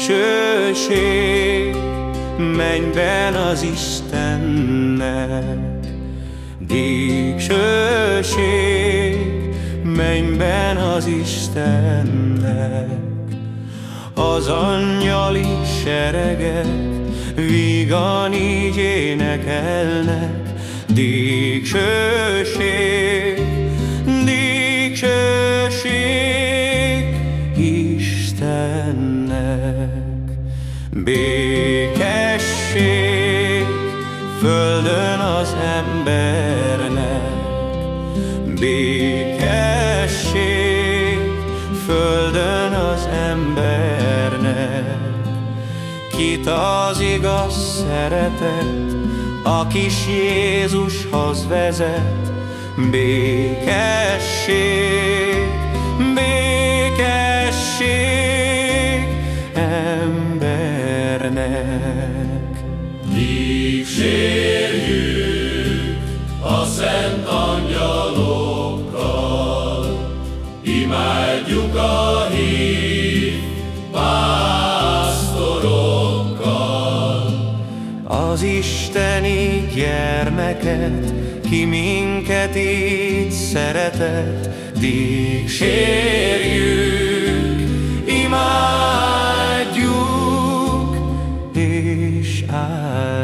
Dicsőség mennyben az Istennek. Dicsőség mennyben az Istennek. Az angyali seregek vígan így énekelnek. Dicsőség, Békesség földön az embernek. Békesség földön az embernek. Kit az igaz szeretet, a kis Jézushoz vezet. Békesség, szent angyalokkal, imádjuk a hív pásztorokkal. Az isteni gyermeket, ki minket így szeretett, dicsérjük, imádjuk és áldjuk.